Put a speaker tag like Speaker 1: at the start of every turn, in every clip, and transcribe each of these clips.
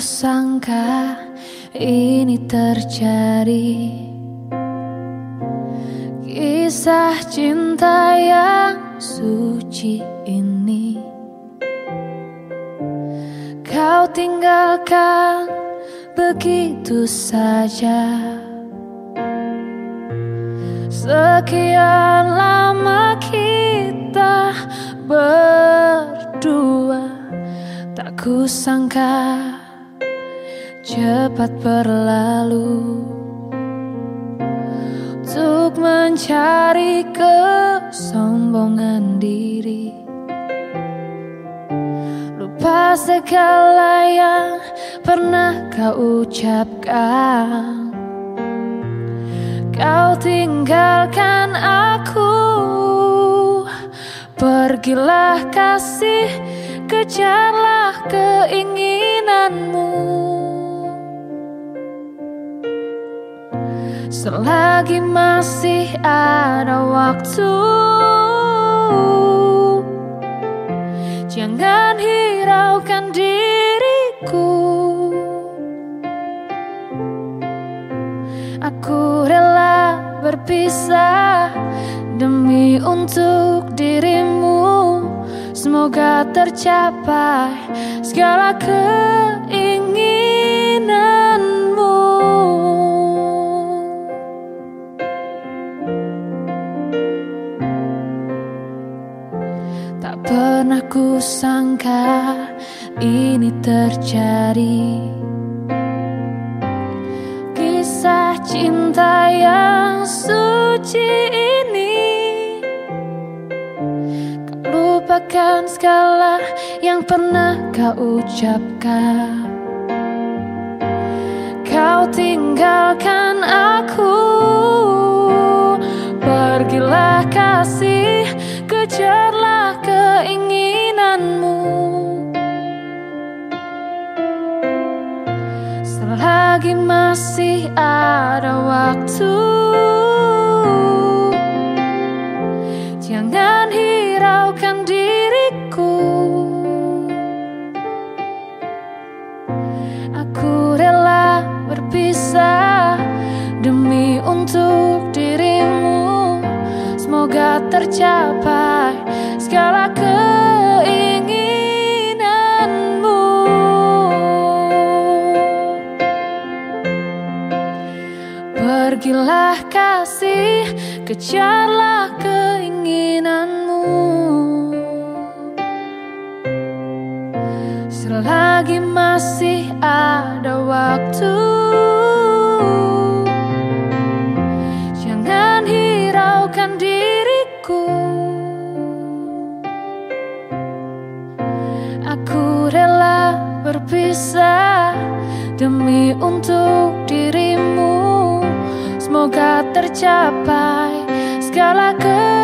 Speaker 1: Sangka ini terjadi. Kisah cinta yang suci ini. Kau tinggalkan begitu saja. Sekian lama kita berdua Tak kusangka cepat berlalu. Untuk mencari kesombongan diri. Lupa segala yang pernah kau ucapkan. Kau tinggalkan aku. Pergilah kasih Kejarlah keinginanmu Selagi masih ada waktu Jangan hiraukan diriku. Aku rela berpisah Demi untuk dirimu. Semoga tercapai segala keinginanmu terjadi. Kisah cinta yang suci ini Kau lupakan segala yang pernah kau ucapkan. Kau tinggalkan aku. Pergilah kasih Kejarlah keinginanmu masih ada waktu. Jangan hiraukan diriku. Aku rela berpisah Demi untuk dirimu. Semoga tercapai Pergilah kasih, kejarlah keinginanmu. Selagi masih ada waktu tercapai segala keinginanmu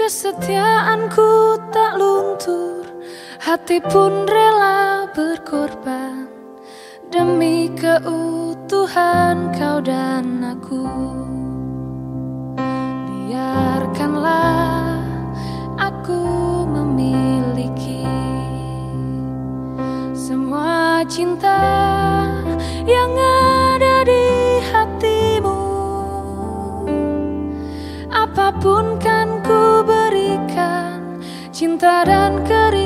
Speaker 1: Kesetiaanku tak luntur Hati pun rela berkorban Demi keutuhan kau dan aku Biarkanlah aku memiliki semua cinta yang ada di hatimu. Apa pun cinta dan kerinduan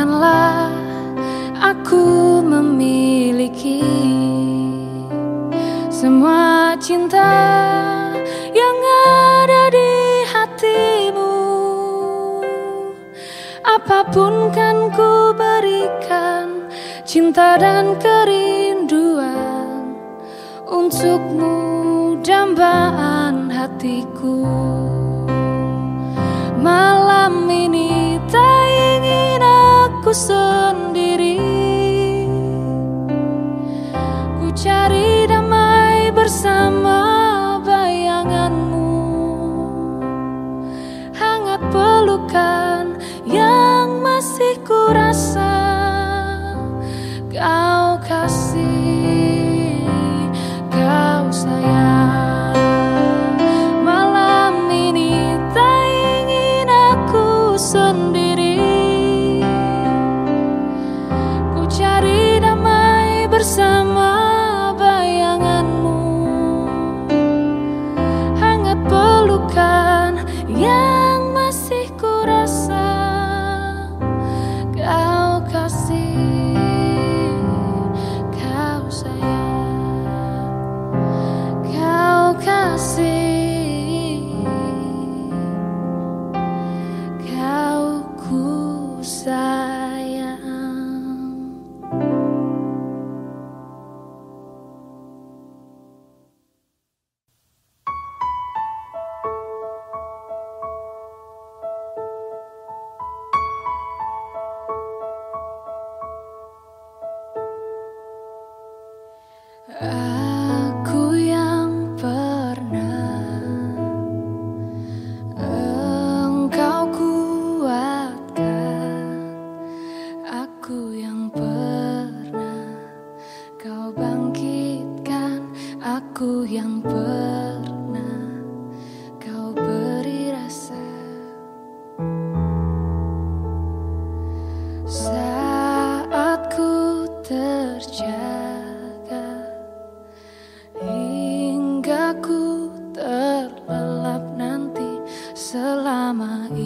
Speaker 1: Biarkanlah aku memiliki semua cinta yang ada di hatimu. Apa pun kan ku berikan cinta dan kerinduan untukmu dambaan hatiku. Malam ini ku sendiri I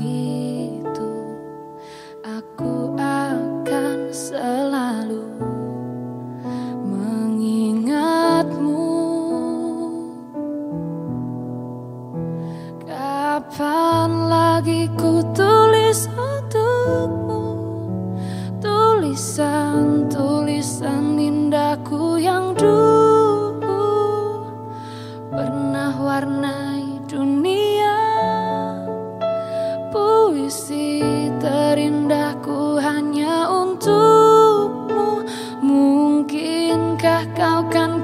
Speaker 1: breathe. Apakah kau kan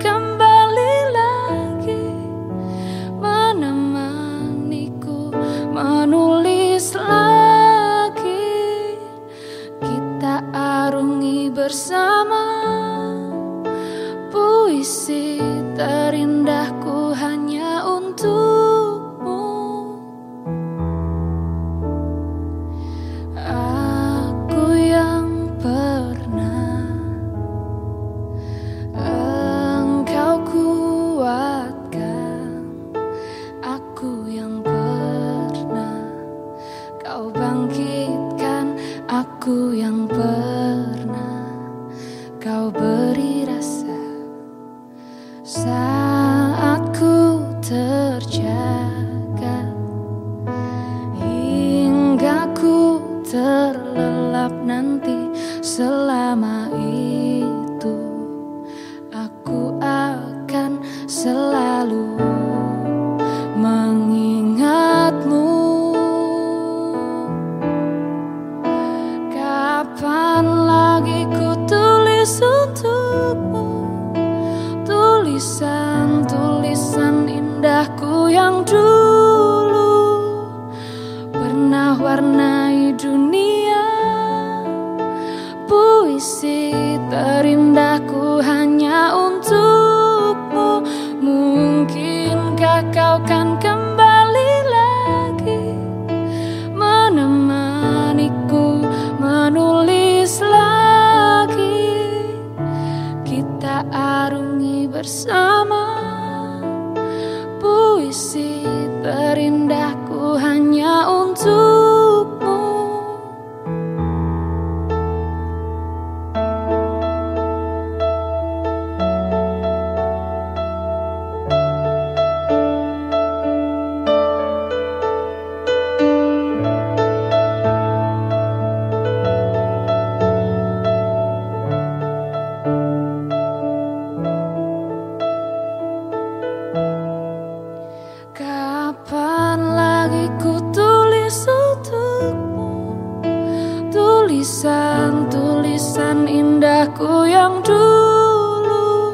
Speaker 1: indahku yang dulu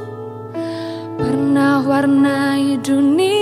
Speaker 1: pernah warnai dunia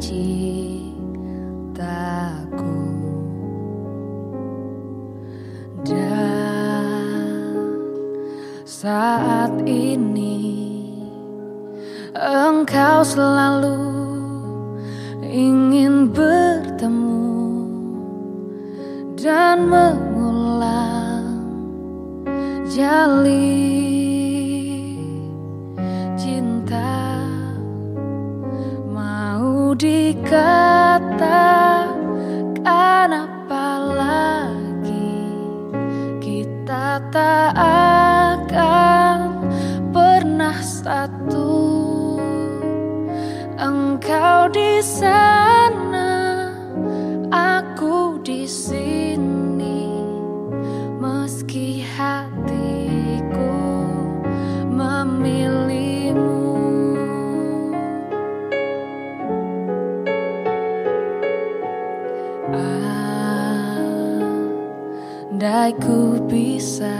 Speaker 1: cintaku dan saat ini engkau selalu ingin bertemu dan mengulang jalin Kata, kenapa lagi Kita tak akan pernah satu Engkau di sana. ku bisa.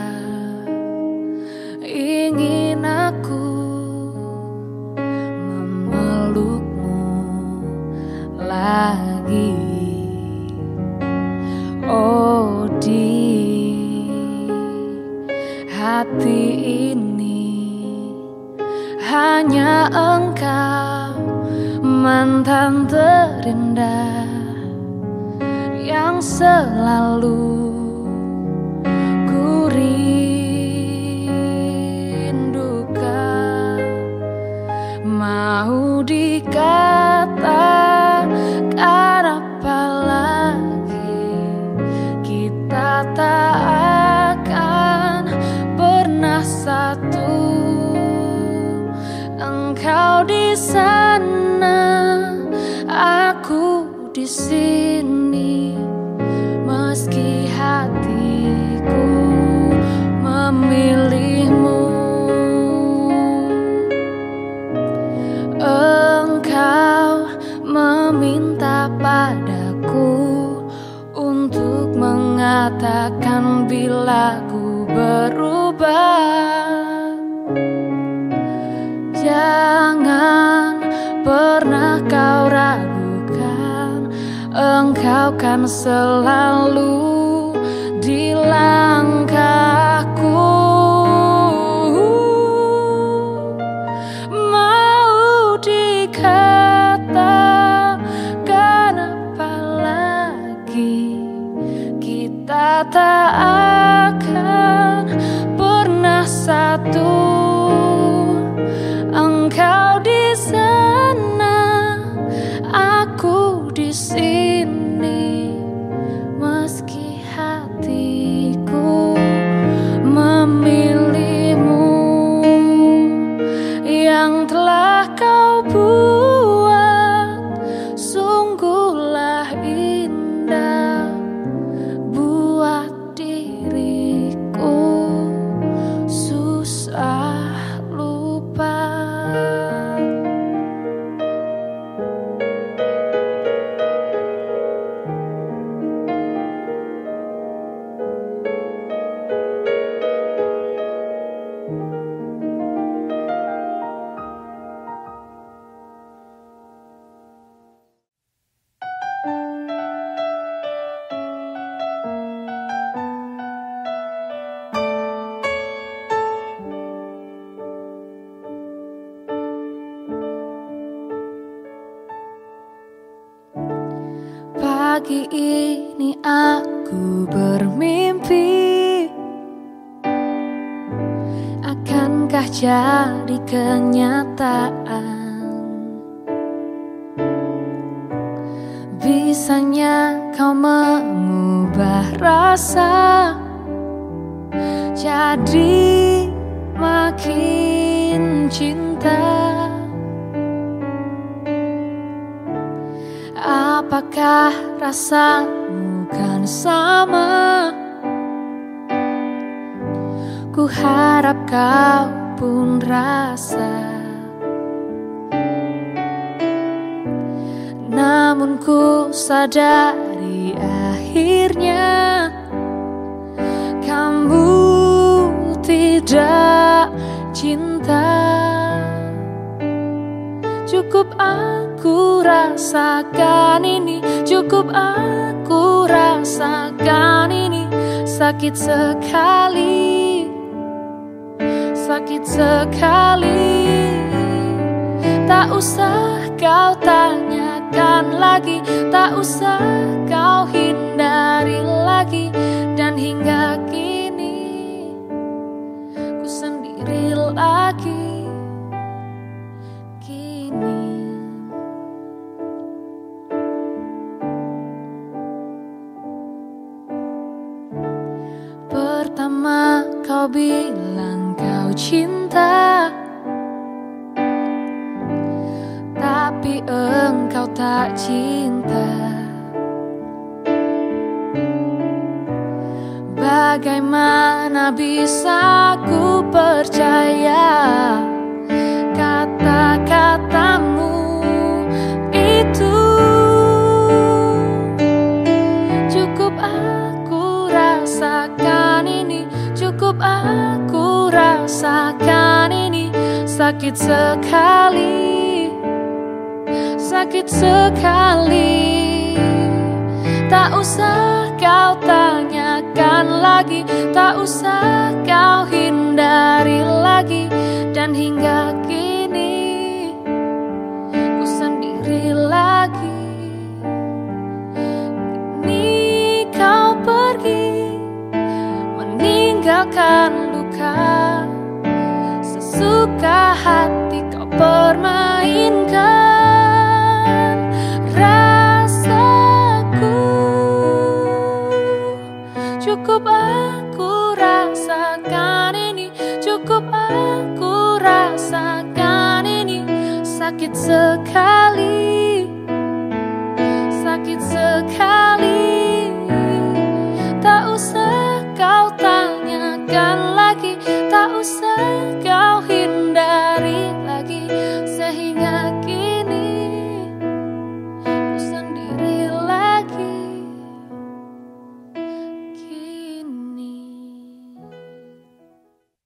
Speaker 1: sini meski hatiku memilihmu. Engkau meminta padaku untuk mengatakan bila ku berubah. Kan selalu di langkahku. Mau dikatakan apa lagi? Kita tak akan pernah satu Pagi ini aku bermimpi. Akankah jadi kenyataan? Bisanya kau mengubah rasa Jadi makin cinta Apakah rasamu kan sama? Ku harap kau pun rasa. Namun ku sadari akhirnya Kamu tidak cinta. Cukup aku rasakan ini. Cukup aku rasakan ini. Sakit sekali. Sakit sekali. Tak usah kau tanyakan lagi. Tak usah kau hindari lagi. Dan hingga kini Ku sendiri kau bilang kau cinta? Tapi engkau tak cinta. Bagaimana bisa ku percaya rasakan ini Sakit sekali. Sakit sekali. Tak usah kau tanyakan lagi Tak usah kau hindari lagi. Dan hingga kini Ku sendiri lagi. Kini kau pergi Meninggalkan luka Sesuka hati kau permainkan